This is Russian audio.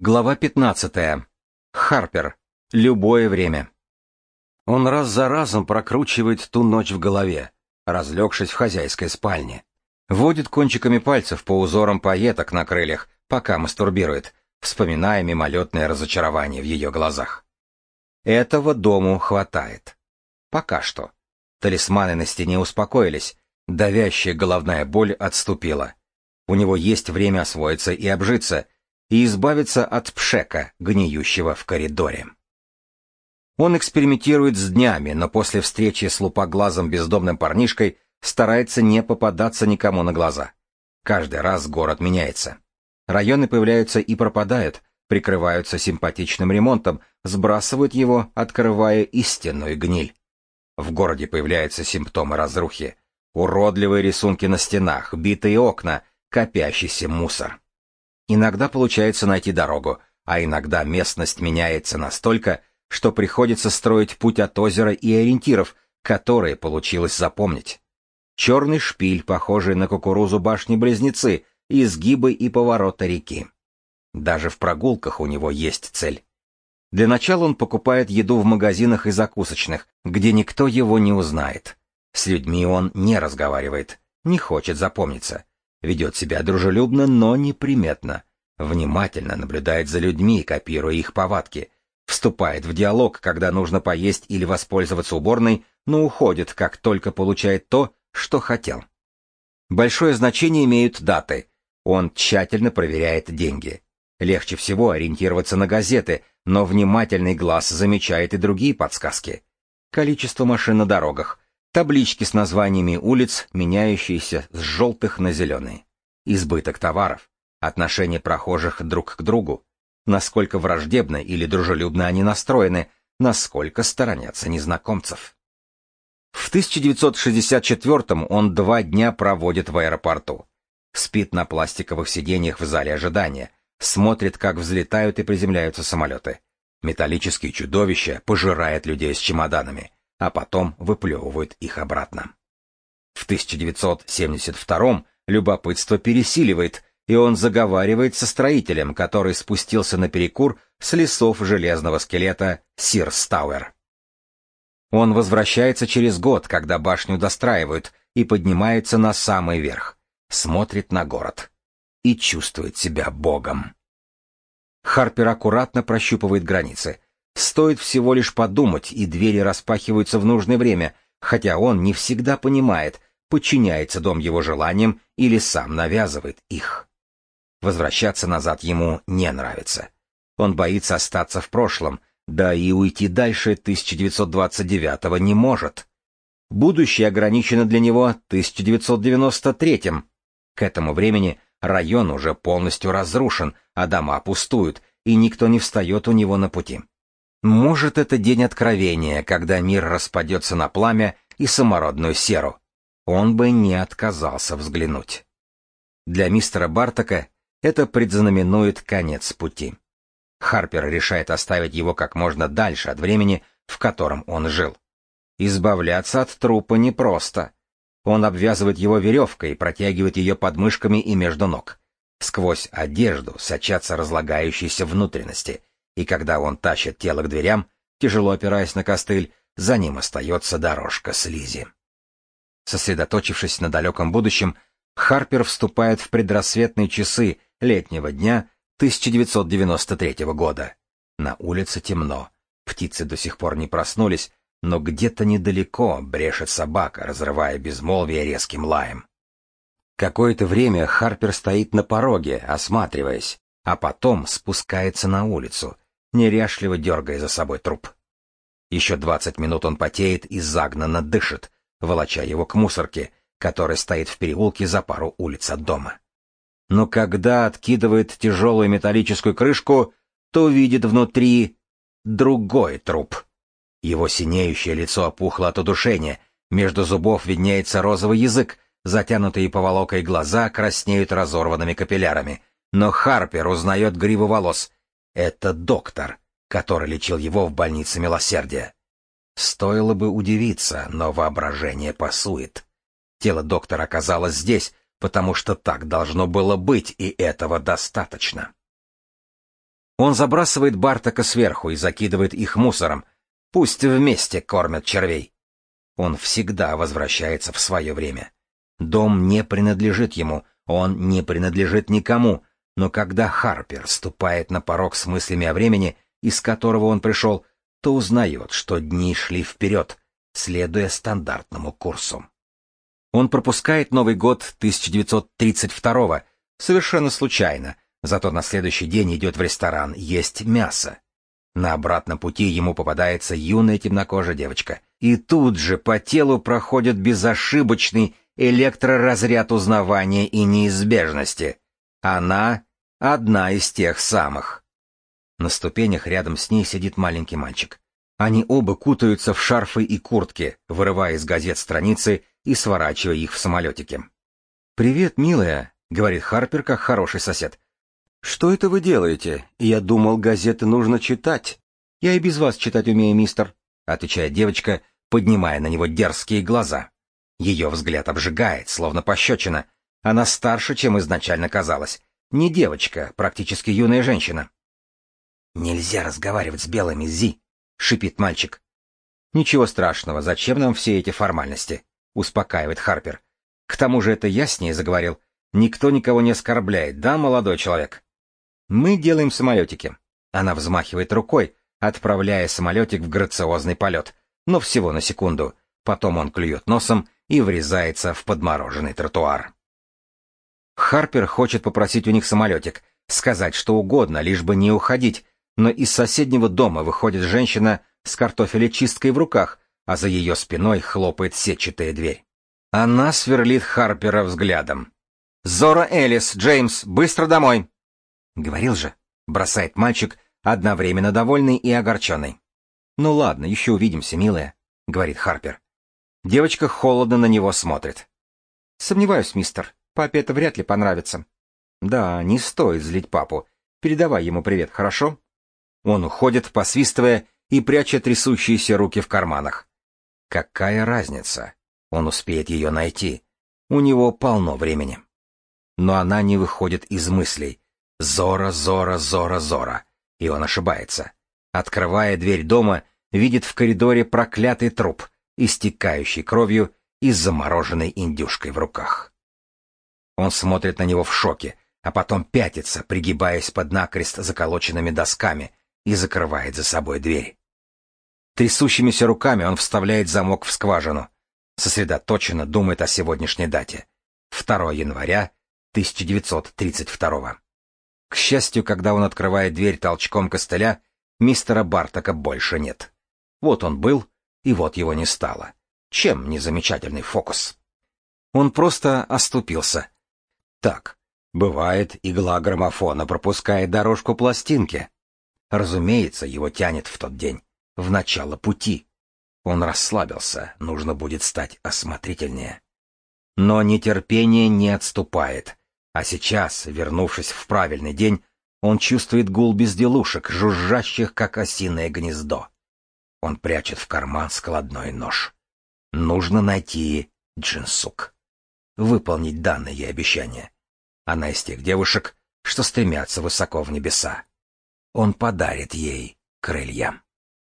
Глава 15. Харпер. Любое время. Он раз за разом прокручивает ту ночь в голове, разлегшись в хозяйской спальне. Водит кончиками пальцев по узорам пайеток на крыльях, пока мастурбирует, вспоминая мимолетное разочарование в ее глазах. Этого дому хватает. Пока что. Талисманы на стене успокоились, давящая головная боль отступила. У него есть время освоиться и обжиться — и избавиться от пшека, гниющего в коридоре. Он экспериментирует с днями, но после встречи с лупоглазым бездомным парнишкой старается не попадаться никому на глаза. Каждый раз город меняется. Районы появляются и пропадают, прикрываются симпатичным ремонтом, сбрасывают его, открывая истинную гниль. В городе появляются симптомы разрухи. Уродливые рисунки на стенах, битые окна, копящийся мусор. Иногда получается найти дорогу, а иногда местность меняется настолько, что приходится строить путь от озера и ориентиров, которые получилось запомнить. Черный шпиль, похожий на кукурузу башни-близнецы, изгибы и поворота реки. Даже в прогулках у него есть цель. Для начала он покупает еду в магазинах и закусочных, где никто его не узнает. С людьми он не разговаривает, не хочет запомниться. Ведет себя дружелюбно, но неприметно. Внимательно наблюдает за людьми, копируя их повадки. Вступает в диалог, когда нужно поесть или воспользоваться уборной, но уходит, как только получает то, что хотел. Большое значение имеют даты. Он тщательно проверяет деньги. Легче всего ориентироваться на газеты, но внимательный глаз замечает и другие подсказки. Количество машин на дорогах, таблички с названиями улиц, меняющиеся с желтых на зеленые. Избыток товаров, отношение прохожих друг к другу, насколько враждебно или дружелюбно они настроены, насколько сторонятся незнакомцев. В 1964 он два дня проводит в аэропорту. Спит на пластиковых сиденьях в зале ожидания, смотрит, как взлетают и приземляются самолеты. Металлические чудовища пожирают людей с чемоданами, а потом выплевывают их обратно. В 1972 любопытство пересиливает, и он заговаривает со строителем, который спустился на перекур с лесов железного скелета Сирстауэр. Он возвращается через год, когда башню достраивают, и поднимается на самый верх, смотрит на город и чувствует себя богом. Харпер аккуратно прощупывает границы. Стоит всего лишь подумать, и двери распахиваются в нужное время, хотя он не всегда понимает, подчиняется дом его желаниям или сам навязывает их. Возвращаться назад ему не нравится. Он боится остаться в прошлом, да и уйти дальше 1929-го не может. Будущее ограничено для него 1993-м. К этому времени район уже полностью разрушен, а дома пустуют, и никто не встает у него на пути. Может, это день откровения, когда мир распадется на пламя и самородную серу. Он бы не отказался взглянуть. Для мистера Бартака это предзнаменует конец пути. Харпер решает оставить его как можно дальше от времени, в котором он жил. Избавляться от трупа непросто. Он обвязывает его веревкой, протягивает ее подмышками и между ног. Сквозь одежду сочатся разлагающиеся внутренности, и когда он тащит тело к дверям, тяжело опираясь на костыль, за ним остается дорожка слизи. Сосредоточившись на далеком будущем, Харпер вступает в предрассветные часы летнего дня 1993 года. На улице темно, птицы до сих пор не проснулись, но где-то недалеко брешет собака, разрывая безмолвие резким лаем. Какое-то время Харпер стоит на пороге, осматриваясь, а потом спускается на улицу, неряшливо дергая за собой труп. Еще двадцать минут он потеет и загнанно дышит, волоча его к мусорке, которая стоит в переулке за пару улиц от дома но когда откидывает тяжелую металлическую крышку, то видит внутри другой труп. Его синеющее лицо опухло от удушения, между зубов виднеется розовый язык, затянутые поволокой глаза краснеют разорванными капиллярами. Но Харпер узнает гриву волос. Это доктор, который лечил его в больнице милосердия. Стоило бы удивиться, но воображение пасует. Тело доктора оказалось здесь, потому что так должно было быть, и этого достаточно. Он забрасывает Бартака сверху и закидывает их мусором. Пусть вместе кормят червей. Он всегда возвращается в свое время. Дом не принадлежит ему, он не принадлежит никому, но когда Харпер ступает на порог с мыслями о времени, из которого он пришел, то узнает, что дни шли вперед, следуя стандартному курсу. Он пропускает Новый год 1932 совершенно случайно, зато на следующий день идет в ресторан есть мясо. На обратном пути ему попадается юная темнокожая девочка, и тут же по телу проходит безошибочный электроразряд узнавания и неизбежности. Она — одна из тех самых. На ступенях рядом с ней сидит маленький мальчик. Они оба кутаются в шарфы и куртки, вырывая из газет страницы и сворачивая их в самолетике. «Привет, милая», — говорит Харпер, как хороший сосед. «Что это вы делаете? Я думал, газеты нужно читать». «Я и без вас читать умею, мистер», — отвечает девочка, поднимая на него дерзкие глаза. Ее взгляд обжигает, словно пощечина. Она старше, чем изначально казалось. Не девочка, практически юная женщина. «Нельзя разговаривать с белыми, Зи», — шипит мальчик. «Ничего страшного, зачем нам все эти формальности?» — успокаивает Харпер. «К тому же это я с ней заговорил. Никто никого не оскорбляет, да, молодой человек?» «Мы делаем самолетики». Она взмахивает рукой, отправляя самолетик в грациозный полет, но всего на секунду. Потом он клюет носом и врезается в подмороженный тротуар. Харпер хочет попросить у них самолетик, сказать что угодно, лишь бы не уходить, но из соседнего дома выходит женщина с картофелечисткой в руках, а за ее спиной хлопает сетчатая дверь. Она сверлит Харпера взглядом. «Зора Элис, Джеймс, быстро домой!» «Говорил же», — бросает мальчик, одновременно довольный и огорченный. «Ну ладно, еще увидимся, милая», — говорит Харпер. Девочка холодно на него смотрит. «Сомневаюсь, мистер. Папе это вряд ли понравится». «Да, не стоит злить папу. Передавай ему привет, хорошо?» Он уходит, посвистывая и пряча трясущиеся руки в карманах. Какая разница? Он успеет ее найти. У него полно времени. Но она не выходит из мыслей. Зора, Зора, Зора, Зора. И он ошибается. Открывая дверь дома, видит в коридоре проклятый труп — истекающий кровью и замороженной индюшкой в руках. Он смотрит на него в шоке, а потом пятится, пригибаясь под накрест заколоченными досками, и закрывает за собой дверь. Трясущимися руками он вставляет замок в скважину. Сосредоточенно думает о сегодняшней дате. 2 января 1932 К счастью, когда он открывает дверь толчком костыля, мистера Бартака больше нет. Вот он был, и вот его не стало. Чем не замечательный фокус? Он просто оступился. Так, бывает, игла граммофона пропускает дорожку пластинки. Разумеется, его тянет в тот день, в начало пути. Он расслабился, нужно будет стать осмотрительнее. Но нетерпение не отступает, а сейчас, вернувшись в правильный день, он чувствует гул безделушек, жужжащих, как осиное гнездо. Он прячет в карман складной нож. Нужно найти Джинсук. Выполнить данное ей обещание. Она из тех девушек, что стремятся высоко в небеса. Он подарит ей крылья.